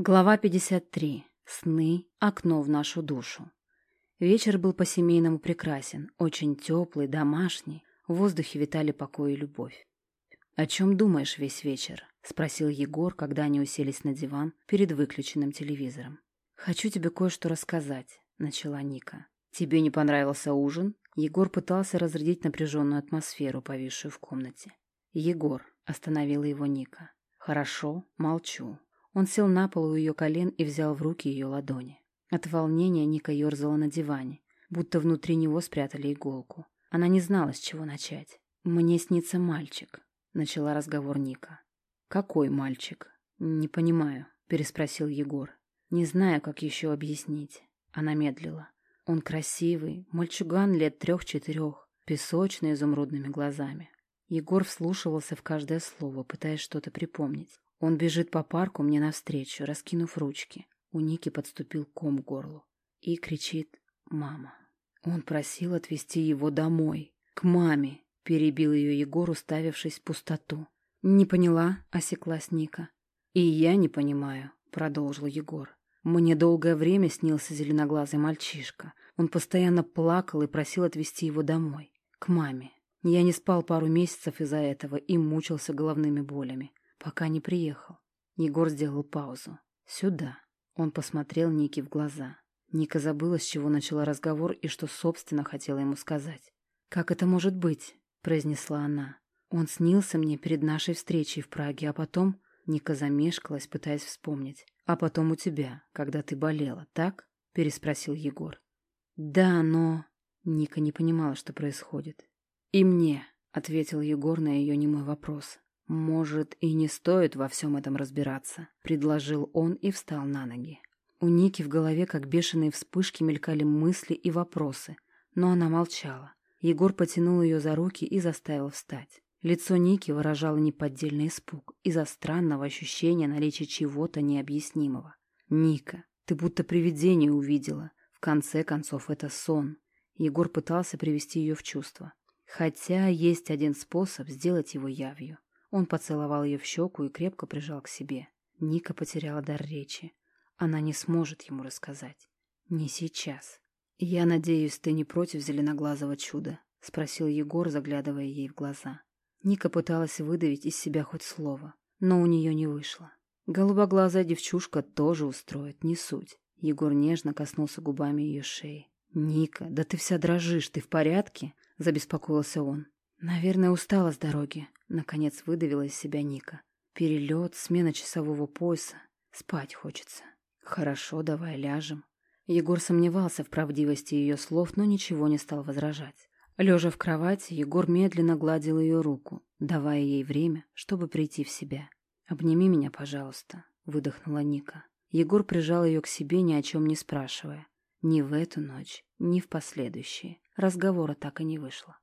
Глава 53. Сны. Окно в нашу душу. Вечер был по-семейному прекрасен, очень теплый, домашний. В воздухе витали покой и любовь. «О чем думаешь весь вечер?» — спросил Егор, когда они уселись на диван перед выключенным телевизором. «Хочу тебе кое-что рассказать», — начала Ника. «Тебе не понравился ужин?» Егор пытался разрядить напряженную атмосферу, повисшую в комнате. «Егор», — остановила его Ника. «Хорошо, молчу. Он сел на пол у ее колен и взял в руки ее ладони. От волнения Ника ерзала на диване, будто внутри него спрятали иголку. Она не знала, с чего начать. «Мне снится мальчик», — начала разговор Ника. «Какой мальчик?» «Не понимаю», — переспросил Егор. «Не знаю, как еще объяснить». Она медлила. Он красивый, мальчуган лет трех-четырех, песочный, изумрудными глазами. Егор вслушивался в каждое слово, пытаясь что-то припомнить. Он бежит по парку мне навстречу, раскинув ручки. У Ники подступил ком к горлу. И кричит «Мама». Он просил отвезти его домой. К маме. Перебил ее Егор, уставившись в пустоту. «Не поняла?» — осеклась Ника. «И я не понимаю», — продолжил Егор. «Мне долгое время снился зеленоглазый мальчишка. Он постоянно плакал и просил отвезти его домой. К маме. Я не спал пару месяцев из-за этого и мучился головными болями пока не приехал. Егор сделал паузу. «Сюда». Он посмотрел Нике в глаза. Ника забыла, с чего начала разговор и что, собственно, хотела ему сказать. «Как это может быть?» – произнесла она. «Он снился мне перед нашей встречей в Праге, а потом...» Ника замешкалась, пытаясь вспомнить. «А потом у тебя, когда ты болела, так?» – переспросил Егор. «Да, но...» Ника не понимала, что происходит. «И мне», — ответил Егор на ее немой вопрос. «Может, и не стоит во всем этом разбираться», — предложил он и встал на ноги. У Ники в голове, как бешеные вспышки, мелькали мысли и вопросы, но она молчала. Егор потянул ее за руки и заставил встать. Лицо Ники выражало неподдельный испуг из-за странного ощущения наличия чего-то необъяснимого. «Ника, ты будто привидение увидела. В конце концов, это сон». Егор пытался привести ее в чувство. Хотя есть один способ сделать его явью. Он поцеловал ее в щеку и крепко прижал к себе. Ника потеряла дар речи. Она не сможет ему рассказать. Не сейчас. «Я надеюсь, ты не против зеленоглазого чуда?» — спросил Егор, заглядывая ей в глаза. Ника пыталась выдавить из себя хоть слово, но у нее не вышло. Голубоглазая девчушка тоже устроит, не суть. Егор нежно коснулся губами ее шеи. «Ника, да ты вся дрожишь, ты в порядке?» — забеспокоился он. «Наверное, устала с дороги», — наконец выдавила из себя Ника. «Перелет, смена часового пояса. Спать хочется». «Хорошо, давай ляжем». Егор сомневался в правдивости ее слов, но ничего не стал возражать. Лежа в кровати, Егор медленно гладил ее руку, давая ей время, чтобы прийти в себя. «Обними меня, пожалуйста», — выдохнула Ника. Егор прижал ее к себе, ни о чем не спрашивая. Ни в эту ночь, ни в последующие. Разговора так и не вышло.